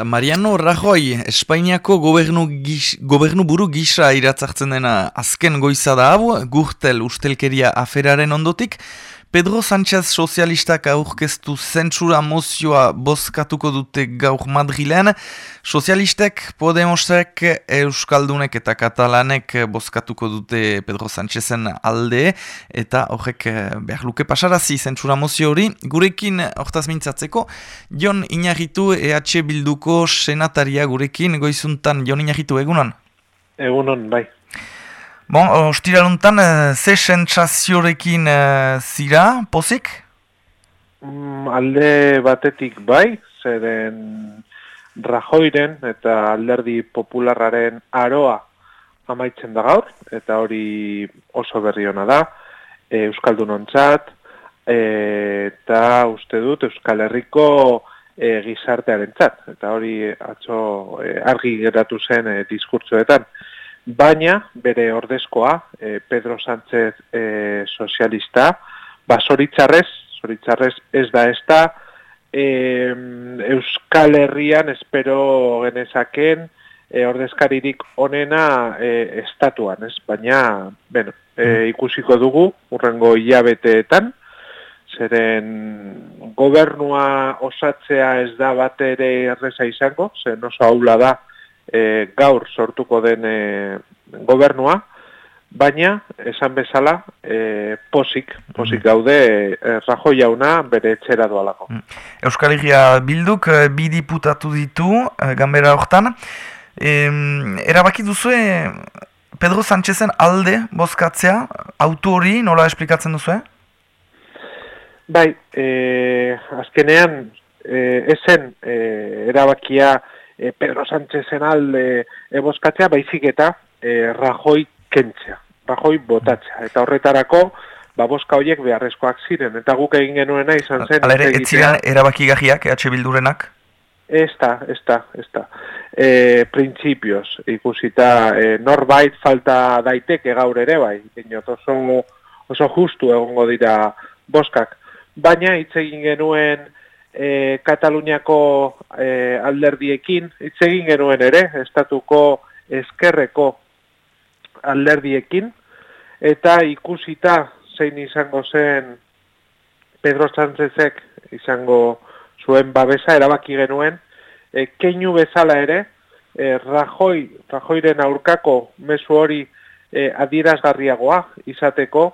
Eta Mariano Rajoy, Espainiako gobernu, gis, gobernu buru gisa iratzartzen dena azken goiza da hau, gurtel ustelkeria aferaren ondotik, Pedro Sánchez sozialistak aurkeztu zentsura mozioa bozkatuko dute gaur Madrilean. Sozialistek, Podemosek, Euskaldunek eta Katalanek bozkatuko dute Pedro Sánchezen alde eta horrek eh, behar luke pasarazi zentsura mozio hori. Gurekin hortaz mintzatzeko, Jon Inarritu EH Bilduko senataria gurekin, goizuntan Jon Inarritu egunon? Egunon, bai. Bon, ostiraluntan, uh, ze sentsaziorekin uh, zira, pozik? Mm, alde batetik bai, zeren Rajoiren eta alderdi popularraren aroa amaitzen da gaur, eta hori oso berri hona da, e, Euskaldun ontzat, e, eta uste dut Euskal Herriko e, gizartearen txat, eta hori atzo e, argi geratu zen e, diskurtsoetan baina bere ordezkoa, e, Pedro Sánchez e, sozialista, ba, zoritzarrez, zoritzarrez ez da ez da, e, Euskal Herrian espero genezaken e, ordezkaririk onena e, estatuan, ez? Baina, bueno, e, ikusiko dugu, urrengo hilabeteetan, zeren gobernua osatzea ez da bat ere erreza izango, zen oso haula da, e, gaur sortuko den e, gobernua, baina, esan bezala, e, posik, posik mm. gaude, e, Rajo jauna bere etxera doalako. Mm. Euskal Herria Bilduk e, bi diputatu ditu, e, gambera hortan, e, erabaki duzu Pedro Sánchezen alde bozkatzea, autu hori nola esplikatzen duzu? Bai, e, azkenean, e, esen e, erabakia, e, Pedro Sánchezen alde eboskatzea, baizik eta e, Rajoi kentzea, Rajoi botatzea. Eta horretarako, ba, boska horiek beharrezkoak ziren, eta guk egin genuena izan zen... Alere, ez ziren erabaki gajiak, EH Bildurenak? Ez da, ez da, ez da. E, Principios, ikusita, e, norbait falta daiteke gaur ere, bai, inot, oso, oso justu egongo dira boskak. Baina, hitz egin genuen, e, Kataluniako e, alderdiekin, hitz egin genuen ere, estatuko eskerreko alderdiekin, eta ikusita zein izango zen Pedro Sánchezek izango zuen babesa erabaki genuen, e, keinu bezala ere, e, Rajoi, Rajoiren aurkako mesu hori e, adierazgarriagoa izateko,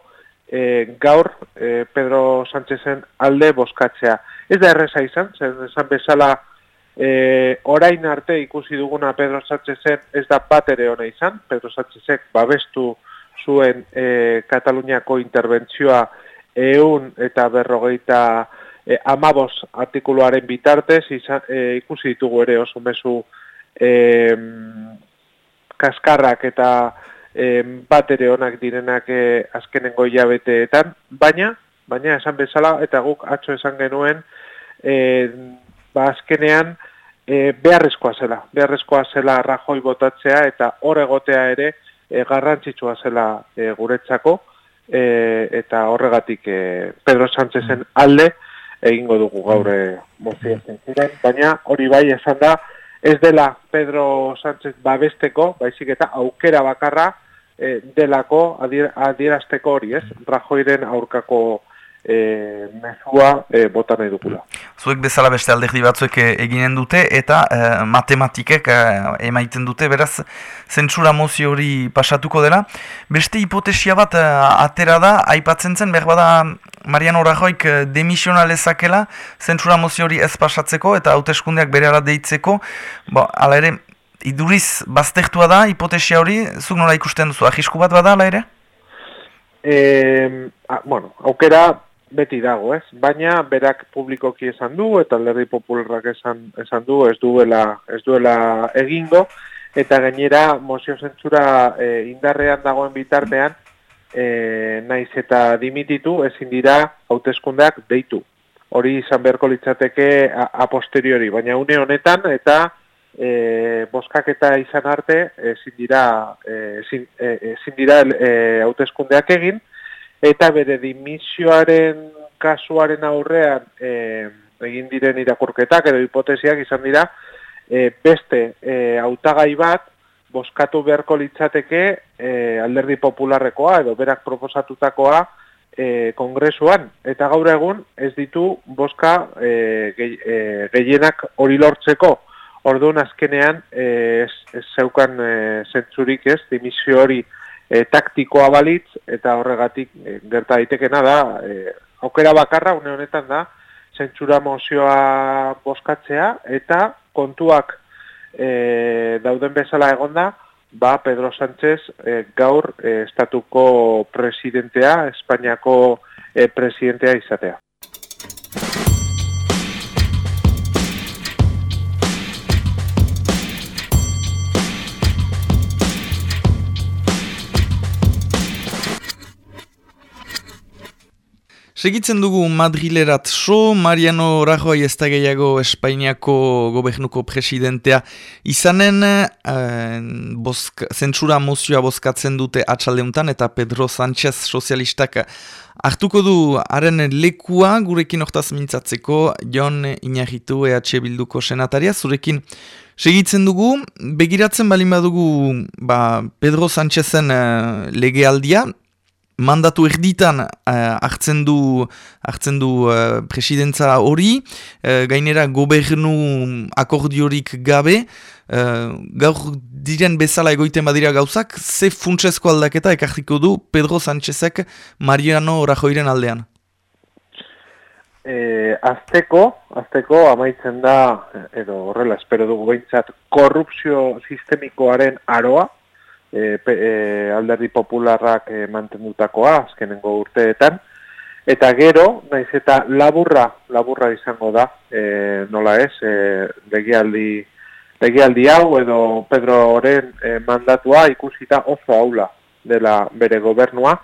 e, gaur e, Pedro Sánchezen alde boskatzea. Ez da erresa izan, zen esan bezala e, orain arte ikusi duguna Pedro Sánchezen ez da bat ere ona izan, Pedro Sánchezek babestu zuen e, Kataluniako interbentzioa eun eta berrogeita e, amabos artikuluaren bitartez izan, e, ikusi ditugu ere oso mesu e, kaskarrak eta e, bat ere onak direnak e, azkenengo hilabeteetan, baina, baina esan bezala, eta guk atzo esan genuen, e, ba azkenean e, beharrezkoa zela, beharrezkoa zela rajoi botatzea, eta hor egotea ere e, garrantzitsua zela e, guretzako, e, eta horregatik e, Pedro Sánchezen alde egingo dugu gaur e, ziren, baina hori bai esan da, ez dela Pedro Sánchez babesteko, baizik eta aukera bakarra, e, delako adier, adierazteko hori, ez? Rajoiren aurkako e, mezua e, bota nahi dukula. Zuek bezala beste alderdi batzuek eginen dute eta e, matematikek e, emaiten dute, beraz, zentsura mozio hori pasatuko dela. Beste hipotesia bat e, atera da, aipatzen zen, behar bada Mariano Rajoik demisionalezakela zentsura mozio hori ez pasatzeko eta hauteskundeak bere ala deitzeko, bo, ala ere, iduriz baztertua da, hipotesia hori, zuk nola ikusten duzu, ahisku bat badala ere? E, a, bueno, aukera beti dago, ez? Baina berak publikoki esan du, eta alderdi popularrak esan, esan du, ez duela, ez duela egingo, eta gainera mozio zentzura e, indarrean dagoen bitartean, e, naiz eta dimititu, ezin dira hauteskundeak deitu. Hori izan beharko litzateke a, a posteriori, baina une honetan, eta e, boskaketa izan arte ezin dira e, ezin, e, dira e, hauteskundeak egin eta bere dimisioaren kasuaren aurrean e, egin diren irakurketak edo hipotesiak izan dira e, beste e, autagai bat boskatu beharko litzateke e, alderdi popularrekoa edo berak proposatutakoa e, kongresuan. Eta gaur egun ez ditu boska e, e, gehienak hori lortzeko. Orduan azkenean e, ez, ez zeukan e, zentzurik ez, dimisio hori e, taktikoa balitz eta horregatik e, gerta daitekena da, e, aukera bakarra une honetan da, zentsura mozioa boskatzea eta kontuak e, dauden bezala egonda, ba Pedro Sánchez e, gaur e, estatuko presidentea, Espainiako e, presidentea izatea. Segitzen dugu Madrilerat so, Mariano Rajoy ez da gehiago Espainiako gobernuko presidentea. Izanen eh, bosk, zentsura mozioa bozkatzen dute atxaldeuntan eta Pedro Sánchez sozialistak hartuko du haren lekua gurekin hortaz mintzatzeko Jon Iñagitu EH Bilduko senataria. Zurekin segitzen dugu, begiratzen balin badugu ba, Pedro Sánchezen uh, legealdia, mandatu erditan uh, hartzen du, hartzen du uh, presidentza hori, uh, gainera gobernu akordiorik gabe, uh, gaur diren bezala egoiten badira gauzak, ze funtsezko aldaketa ekartiko du Pedro Sánchezek Mariano Rajoiren aldean? E, azteko, azteko amaitzen da, edo horrela espero dugu behintzat, korrupzio sistemikoaren aroa, e, e, alderdi popularrak e, mantendutakoa azkenengo urteetan. Eta gero naiz eta laburra laburra izango da e, nola ez e, legialdi legialdi hau edo Pedro Oren e, mandatua ikusita oso aula dela bere gobernua.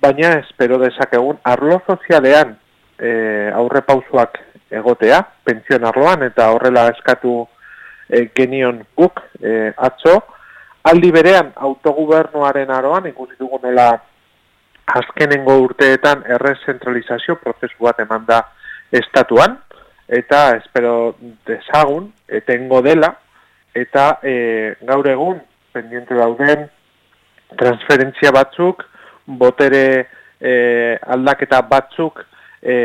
Baina espero dezakegun arlo sozialean e, aurre pausuak egotea, pentsión arloan eta horrela eskatu e, genion guk e, atzo, Aldi berean autogobernuaren aroan ikusi dugu nola azkenengo urteetan errezentralizazio prozesu bat eman da estatuan eta espero desagun etengo dela eta e, gaur egun pendiente dauden transferentzia batzuk botere e, aldaketa batzuk e,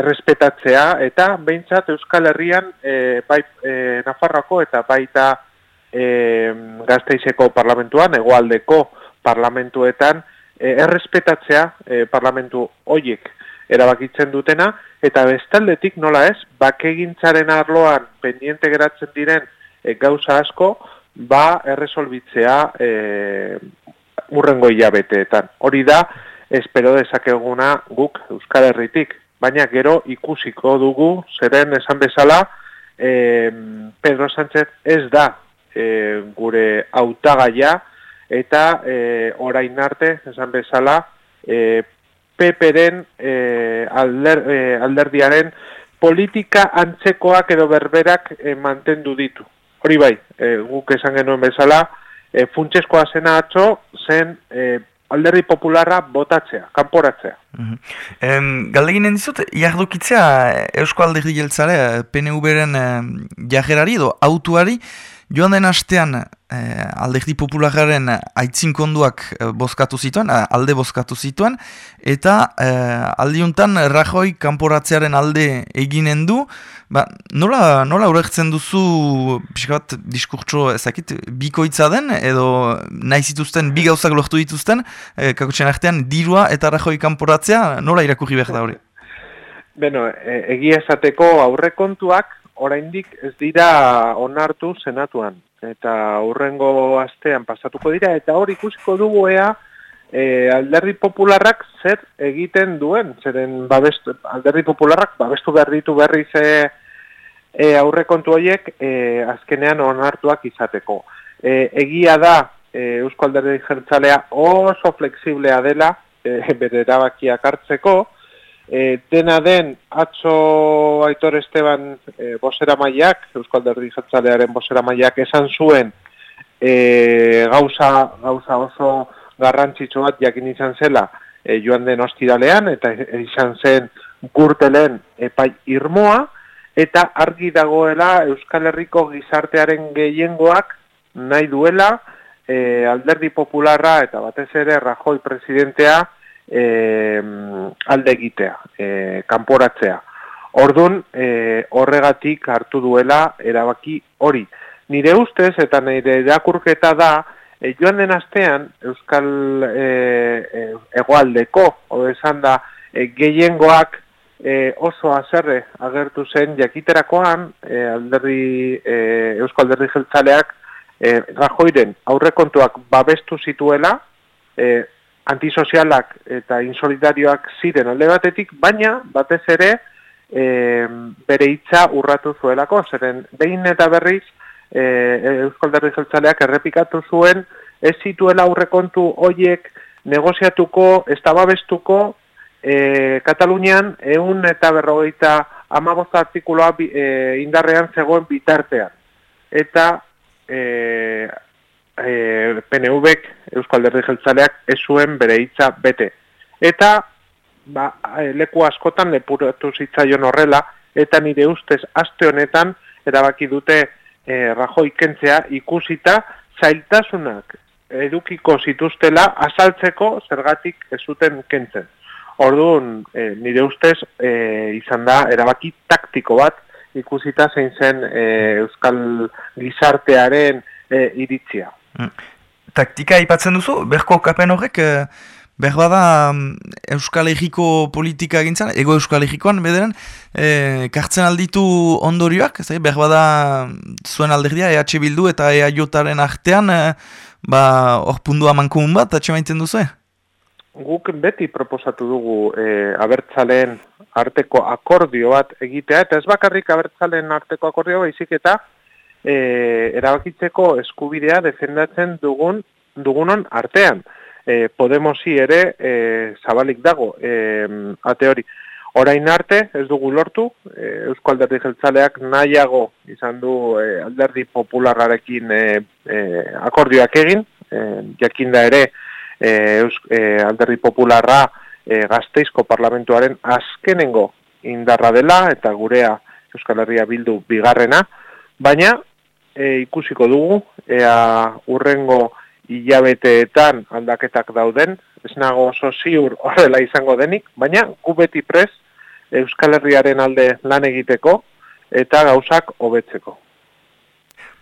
errespetatzea eta behintzat Euskal Herrian e, bai e, Nafarroko eta baita e, gazteizeko parlamentuan, egoaldeko parlamentuetan, e, errespetatzea e, parlamentu hoiek erabakitzen dutena, eta bestaldetik nola ez, bakegintzaren arloan pendiente geratzen diren e, gauza asko, ba erresolbitzea e, urrengo hilabeteetan. Hori da, espero dezakeguna guk Euskal Herritik, baina gero ikusiko dugu, zeren esan bezala, e, Pedro Sánchez ez da e, gure hautagaia eta e, orain arte, esan bezala, e, peperen e, alder, e, alderdiaren politika antzekoak edo berberak e, mantendu ditu. Hori bai, e, guk esan genuen bezala, e, funtseskoa zena atzo zen e, alderdi popularra botatzea, kanporatzea. Mm -hmm. Galdeginen dizut, jardukitzea Eusko alderdi jeltzare, PNV-ren jajerari edo autuari, Joan den astean eh, alderdi populararen aitzin konduak eh, bozkatu zituen, eh, alde bozkatu zituen, eta eh, aldiuntan Rajoi kanporatzearen alde eginen du, ba, nola, nola urektzen duzu pixkat diskurtso ezakit bikoitza den, edo nahi zituzten bi gauzak lortu dituzten, eh, kakotxen artean dirua eta Rajoi kanporatzea, nola irakurri behar da hori? Beno, e, egia esateko aurrekontuak oraindik ez dira onartu senatuan. Eta aurrengo astean pasatuko dira eta hor ikusiko dugu ea e, alderdi popularrak zer egiten duen. Zeren babestu, alderdi popularrak babestu behar ditu berriz e, e, aurrekontu horiek e, azkenean onartuak izateko. E, egia da e, Eusko Alderdi Jertzalea oso flexiblea dela e, bere erabakiak hartzeko E, dena den, atzo Aitor Esteban e, bosera maiak, Euskal Derdi Jatzalearen bosera maiak, esan zuen e, gauza, gauza oso garrantzitsu bat jakin izan zela e, joan den ostiralean, eta izan zen gurtelen epai irmoa, eta argi dagoela Euskal Herriko gizartearen gehiengoak nahi duela e, alderdi popularra eta batez ere Rajoi presidentea e, alde egitea, e, kanporatzea. Ordun e, horregatik hartu duela erabaki hori. Nire ustez eta nire irakurketa da e, joan den astean Euskal e, e, egoaldeko, esan da, e, gehiengoak e, oso azerre agertu zen jakiterakoan e, alderri, e, Euskal Alderri Jeltzaleak e, Rajoiren aurrekontuak babestu zituela, e, antisozialak eta insolidarioak ziren alde batetik, baina batez ere e, bere hitza urratu zuelako, zeren behin eta berriz e, Euskal Alderri Jeltzaleak errepikatu zuen, ez zituela aurrekontu hoiek negoziatuko, ez babestuko, e, Katalunian egun eta berrogeita amabosta artikuloa e, indarrean zegoen bitartean. Eta e, e, PNV-ek Euskal Derri Jeltzaleak ez zuen bere hitza bete. Eta ba, leku askotan lepuratu zitzaion horrela, eta nire ustez aste honetan erabaki dute e, Rajoi kentzea ikusita zailtasunak edukiko zituztela azaltzeko zergatik ez zuten kentzen. Orduan, e, nire ustez, e, izan da, erabaki taktiko bat, ikusita zein zen e, Euskal Gizartearen e, iritzia. Mm. Taktika ipatzen duzu, berko kapen horrek, e, behar da mm, Euskal Herriko politika gintzen, ego Euskal Herrikoan, bederen, e, kartzen alditu ondorioak, zai, behar da zuen alderdia, EH Bildu eta EH artean, e, ba, hor pundua mankumun bat, atxe maintzen duzu, guk beti proposatu dugu e, abertzaleen arteko akordio bat egitea, eta ez bakarrik abertzaleen arteko akordio baizik eta e, erabakitzeko eskubidea defendatzen dugun dugunon artean. E, Podemosi ere e, zabalik dago e, ate hori. Orain arte, ez dugu lortu, e, Eusko Alderdi Jeltzaleak nahiago izan du e, Alderdi Popularrarekin e, e, akordioak egin, e, jakinda ere, e, e, alderri popularra e, gazteizko parlamentuaren azkenengo indarra dela eta gurea Euskal Herria bildu bigarrena, baina e, ikusiko dugu, ea urrengo hilabeteetan aldaketak dauden, ez nago oso ziur horrela izango denik, baina gu beti prez Euskal Herriaren alde lan egiteko eta gauzak hobetzeko.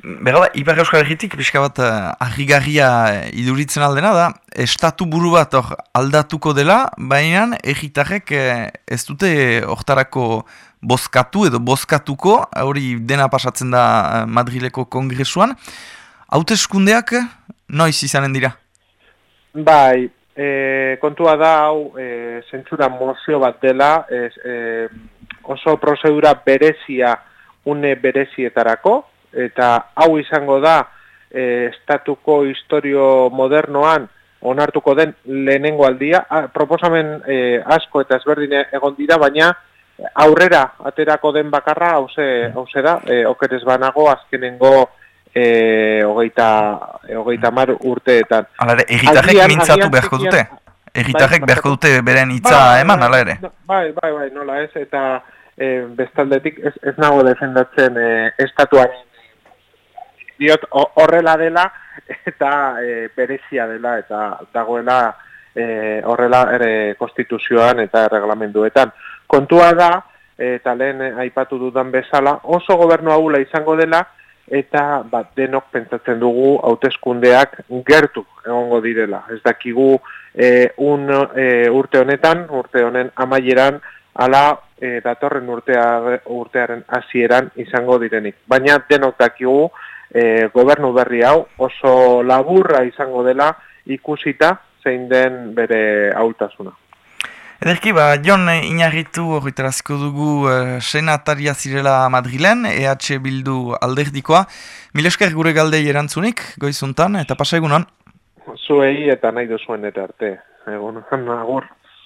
Berada, Ibar Euskal Herritik, pixka bat, uh, iduritzen aldena da, estatu buru bat or, aldatuko dela, baina egitarrek eh, ez dute hortarako bozkatu edo bozkatuko, hori dena pasatzen da Madrileko kongresuan. Haute eskundeak, noiz izanen dira? Bai, e, kontua da, hau, e, zentsura mozio bat dela, e, oso prozedura berezia, une berezietarako, eta hau izango da e, estatuko historio modernoan onartuko den lehenengo aldia, proposamen e, asko eta ezberdin egon dira, baina aurrera aterako den bakarra hauze, hauze da, e, okerez banago azkenengo e, hogeita, hogeita mar urteetan. Hala ere, egitarrek mintzatu beharko dute? Egitarrek bai, beharko dute beren hitza bai, eman, hala ere? Bai, bai, bai, nola ez, eta e, bestaldetik ez, ez nago defendatzen e, estatuaren diot horrela dela eta e, berezia dela eta dagoela e, horrela ere konstituzioan eta reglamenduetan. Kontua da, eta lehen aipatu dudan bezala, oso gobernu haula izango dela, eta bat denok pentsatzen dugu hauteskundeak gertu egongo direla. Ez dakigu e, un e, urte honetan, urte honen amaieran, ala e, datorren urtea, urtearen hasieran izango direnik. Baina denok dakigu, e, gobernu berri hau oso laburra izango dela ikusita zein den bere haultasuna. Ederki, ba, Jon inarritu horretarazko dugu uh, senataria zirela Madrilen, EH Bildu alderdikoa. Milesker gure galdei erantzunik, goizuntan, eta pasa egunon? Zuei eta nahi duzuen eta arte. Egun, agur.